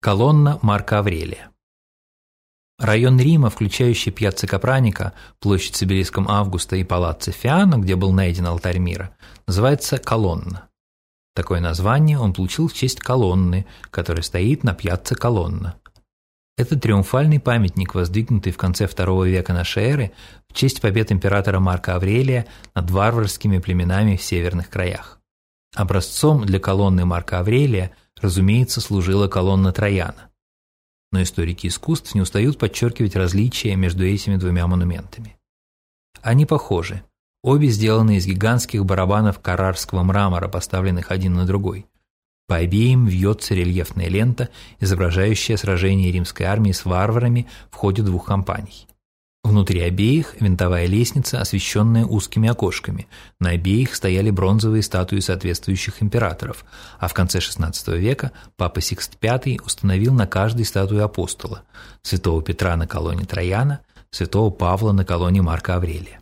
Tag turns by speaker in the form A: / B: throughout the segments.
A: Колонна Марка Аврелия Район Рима, включающий Пьяцца Капраника, площадь с Августа и палаццо Фиано, где был найден алтарь мира, называется Колонна. Такое название он получил в честь колонны, которая стоит на Пьяцца Колонна. Это триумфальный памятник, воздвигнутый в конце II века нашей эры в честь побед императора Марка Аврелия над варварскими племенами в северных краях. Образцом для колонны Марка Аврелия, разумеется, служила колонна Трояна но историки искусств не устают подчеркивать различия между этими двумя монументами. Они похожи. Обе сделаны из гигантских барабанов карарского мрамора, поставленных один на другой. По обеим вьется рельефная лента, изображающая сражение римской армии с варварами в ходе двух кампаний. Внутри обеих винтовая лестница, освещенная узкими окошками. На обеих стояли бронзовые статуи соответствующих императоров, а в конце XVI века папа Сикст V установил на каждой статую апостола – святого Петра на колонне Трояна, святого Павла на колонне Марка Аврелия.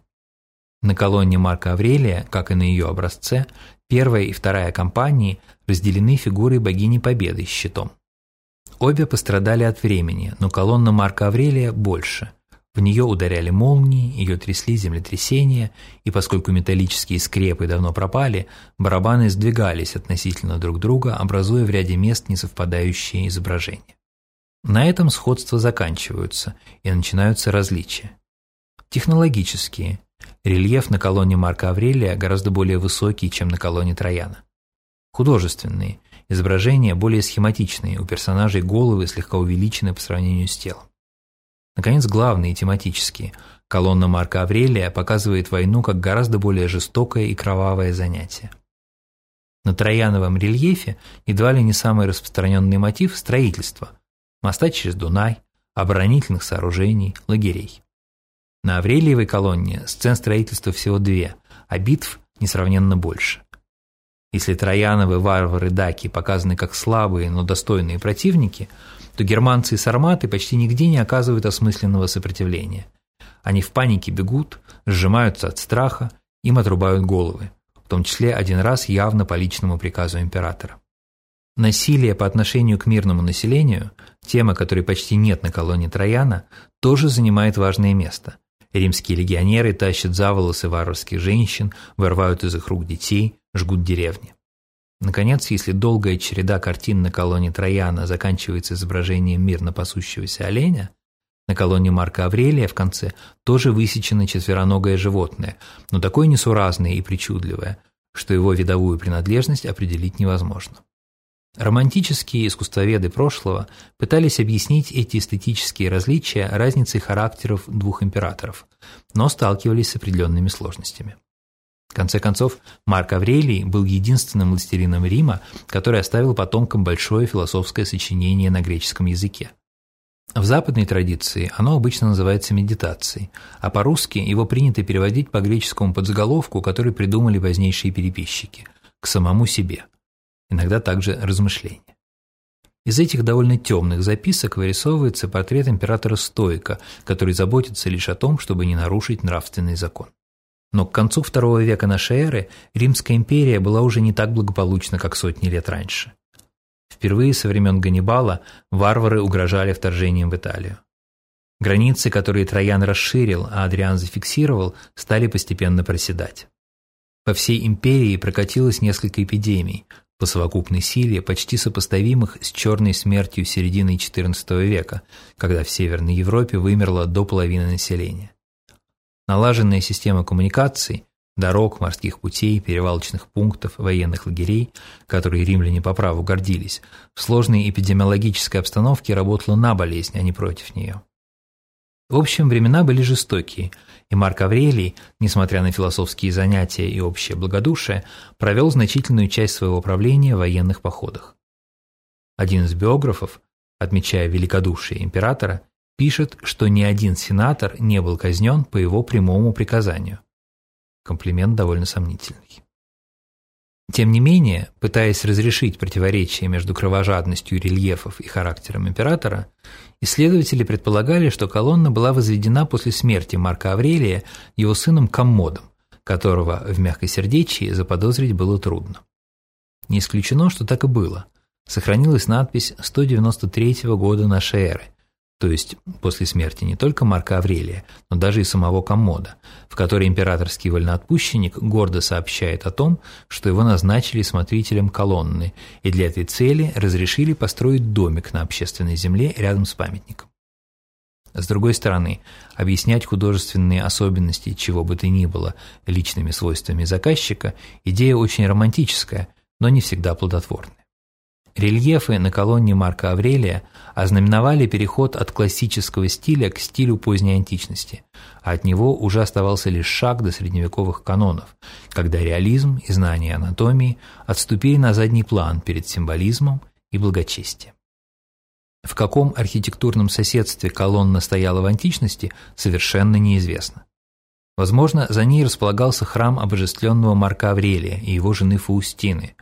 A: На колонне Марка Аврелия, как и на ее образце, первая и вторая компании разделены фигурой богини Победы с щитом. Обе пострадали от времени, но колонна Марка Аврелия больше. В нее ударяли молнии, ее трясли землетрясения, и поскольку металлические скрепы давно пропали, барабаны сдвигались относительно друг друга, образуя в ряде мест несовпадающие изображения. На этом сходства заканчиваются, и начинаются различия. Технологические. Рельеф на колонне Марка Аврелия гораздо более высокий, чем на колонне Трояна. Художественные. Изображения более схематичные, у персонажей головы слегка увеличены по сравнению с телом. Наконец, главные тематические. Колонна Марка Аврелия показывает войну как гораздо более жестокое и кровавое занятие. На Трояновом рельефе едва ли не самый распространенный мотив – строительство. Моста через Дунай, оборонительных сооружений, лагерей. На Аврелиевой колонне сцен строительства всего две, а битв несравненно больше. Если Трояновы варвары-даки показаны как слабые, но достойные противники – то германцы и сарматы почти нигде не оказывают осмысленного сопротивления. Они в панике бегут, сжимаются от страха, им отрубают головы, в том числе один раз явно по личному приказу императора. Насилие по отношению к мирному населению, тема которой почти нет на колонне Трояна, тоже занимает важное место. Римские легионеры тащат за волосы варварских женщин, вырывают из их рук детей, жгут деревни. Наконец, если долгая череда картин на колонне Трояна заканчивается изображением мирно пасущегося оленя, на колонне Марка Аврелия в конце тоже высечено четвероногое животное, но такое несуразное и причудливое, что его видовую принадлежность определить невозможно. Романтические искусствоведы прошлого пытались объяснить эти эстетические различия разницей характеров двух императоров, но сталкивались с определенными сложностями. В конце концов, Марк Аврелий был единственным властелином Рима, который оставил потомкам большое философское сочинение на греческом языке. В западной традиции оно обычно называется медитацией, а по-русски его принято переводить по греческому подзаголовку, который придумали позднейшие переписчики – к самому себе. Иногда также размышления. Из этих довольно темных записок вырисовывается портрет императора Стоика, который заботится лишь о том, чтобы не нарушить нравственный закон. Но к концу II века нашей эры Римская империя была уже не так благополучна, как сотни лет раньше. Впервые со времен Ганнибала варвары угрожали вторжением в Италию. Границы, которые Троян расширил, а Адриан зафиксировал, стали постепенно проседать. По всей империи прокатилось несколько эпидемий, по совокупной силе почти сопоставимых с черной смертью середины XIV века, когда в Северной Европе вымерло до половины населения. Налаженная система коммуникаций, дорог, морских путей, перевалочных пунктов, военных лагерей, которые римляне по праву гордились, в сложной эпидемиологической обстановке работала на болезнь, а не против нее. В общем, времена были жестокие, и Марк Аврелий, несмотря на философские занятия и общее благодушие, провел значительную часть своего правления в военных походах. Один из биографов, отмечая великодушие императора, пишет, что ни один сенатор не был казнен по его прямому приказанию. Комплимент довольно сомнительный. Тем не менее, пытаясь разрешить противоречие между кровожадностью рельефов и характером императора, исследователи предполагали, что колонна была возведена после смерти Марка Аврелия его сыном Коммодом, которого в мягкосердечии заподозрить было трудно. Не исключено, что так и было. сохранилась надпись 193 года нашей эры, то есть после смерти не только Марка Аврелия, но даже и самого Коммода, в которой императорский вольноотпущенник гордо сообщает о том, что его назначили смотрителем колонны и для этой цели разрешили построить домик на общественной земле рядом с памятником. С другой стороны, объяснять художественные особенности чего бы то ни было личными свойствами заказчика – идея очень романтическая, но не всегда плодотворная. Рельефы на колонне Марка Аврелия ознаменовали переход от классического стиля к стилю поздней античности, а от него уже оставался лишь шаг до средневековых канонов, когда реализм и знание анатомии отступили на задний план перед символизмом и благочестием. В каком архитектурном соседстве колонна стояла в античности, совершенно неизвестно. Возможно, за ней располагался храм обожествленного Марка Аврелия и его жены Фаустины.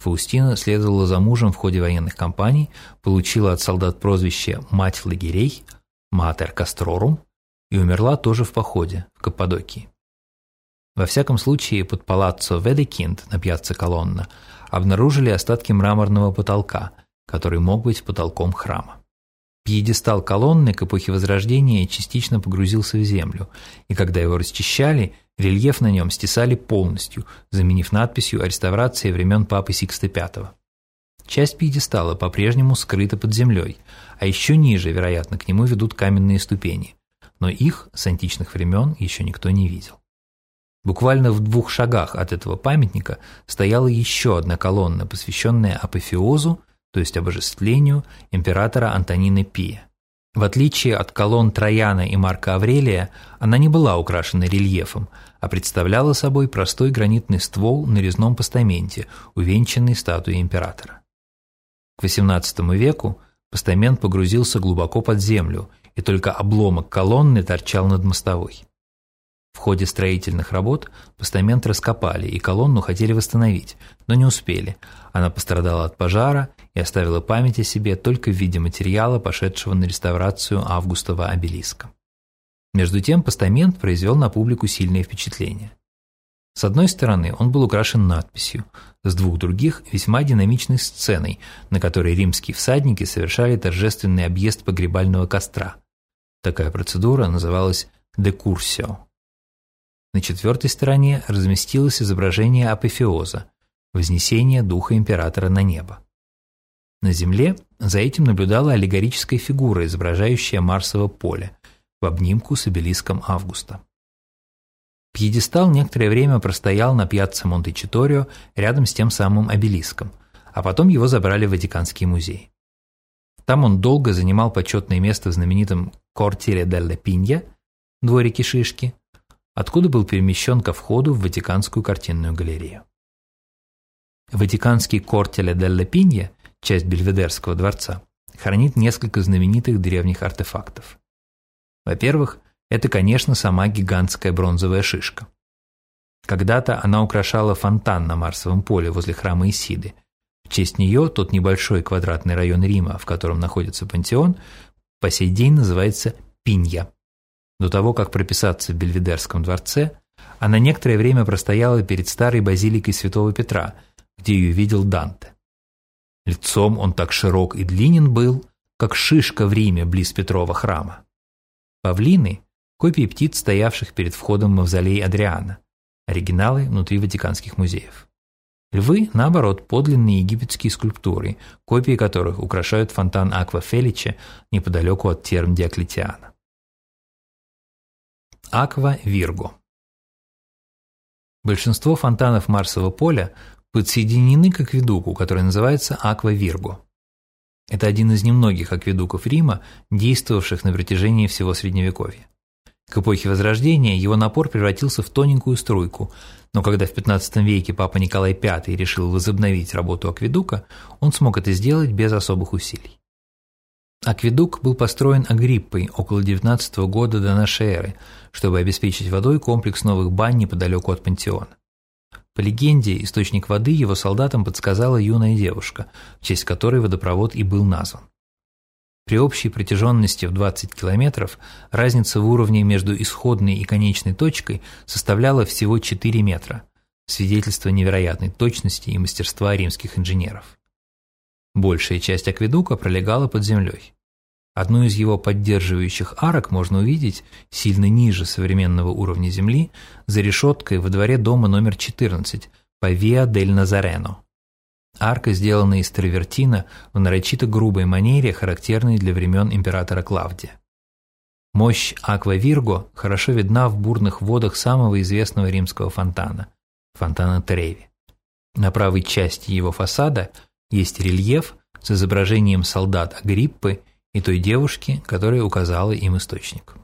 A: Фаустина следовала за мужем в ходе военных кампаний, получила от солдат прозвище «мать лагерей», «матер кастрорум» и умерла тоже в походе, в Каппадокии. Во всяком случае, под палаццо Ведекинд на пьяцца Колонна обнаружили остатки мраморного потолка – который мог быть потолком храма. Пьедестал колонны к эпохе Возрождения частично погрузился в землю, и когда его расчищали, рельеф на нем стесали полностью, заменив надписью о реставрации времен Папы Сикста V. Часть пьедестала по-прежнему скрыта под землей, а еще ниже, вероятно, к нему ведут каменные ступени, но их с античных времен еще никто не видел. Буквально в двух шагах от этого памятника стояла еще одна колонна, посвященная апофеозу то есть обожествлению императора Антонины Пия. В отличие от колонн Трояна и Марка Аврелия, она не была украшена рельефом, а представляла собой простой гранитный ствол на резном постаменте, увенчанный статуей императора. К XVIII веку постамент погрузился глубоко под землю, и только обломок колонны торчал над мостовой. В ходе строительных работ постамент раскопали и колонну хотели восстановить, но не успели. Она пострадала от пожара и оставила память о себе только в виде материала, пошедшего на реставрацию Августова обелиска. Между тем постамент произвел на публику сильное впечатление. С одной стороны, он был украшен надписью, с двух других – весьма динамичной сценой, на которой римские всадники совершали торжественный объезд погребального костра. Такая процедура называлась «декурсио». На четвертой стороне разместилось изображение апофеоза – вознесение духа императора на небо. На земле за этим наблюдала аллегорическая фигура, изображающая Марсово поле, в обнимку с обелиском Августа. Пьедестал некоторое время простоял на пьяцца Монте-Читорио рядом с тем самым обелиском, а потом его забрали в Ватиканский музей. Там он долго занимал почетное место в знаменитом Кортиле делла Пинья, дворике Шишки, откуда был перемещен ко входу в Ватиканскую картинную галерею. Ватиканский Кортеле делла Пинья, часть Бельведерского дворца, хранит несколько знаменитых древних артефактов. Во-первых, это, конечно, сама гигантская бронзовая шишка. Когда-то она украшала фонтан на Марсовом поле возле храма Исиды. В честь нее тот небольшой квадратный район Рима, в котором находится пантеон, по сей день называется Пинья. До того, как прописаться в Бельведерском дворце, она некоторое время простояла перед старой базиликой Святого Петра, где ее видел Данте. Лицом он так широк и длинен был, как шишка в Риме близ Петрова храма. Павлины – копии птиц, стоявших перед входом в мавзолей Адриана, оригиналы внутри Ватиканских музеев. Львы, наоборот, подлинные египетские скульптуры, копии которых украшают фонтан Аква Феличе неподалеку от терм Диоклетиана. Аква Вирго. Большинство фонтанов Марсового поля подсоединены к акведуку, который называется Аква Вирго. Это один из немногих акведуков Рима, действовавших на протяжении всего Средневековья. К эпохе Возрождения его напор превратился в тоненькую струйку, но когда в XV веке папа Николай V решил возобновить работу акведука, он смог это сделать без особых усилий. Акведук был построен Агриппой около 19 года до нашей эры, чтобы обеспечить водой комплекс новых бань неподалеку от пантеона. По легенде, источник воды его солдатам подсказала юная девушка, в честь которой водопровод и был назван. При общей протяженности в 20 километров разница в уровне между исходной и конечной точкой составляла всего 4 метра, свидетельство невероятной точности и мастерства римских инженеров. Большая часть акведука пролегала под землей. Одну из его поддерживающих арок можно увидеть сильно ниже современного уровня земли за решеткой во дворе дома номер 14 по Виа дель Назарено. Арка сделана из травертина в нарочито грубой манере, характерной для времен императора Клавдия. Мощь Аква Вирго хорошо видна в бурных водах самого известного римского фонтана – фонтана Треви. На правой части его фасада есть рельеф с изображением солдат Агриппы и той девушки, которая указала им источник.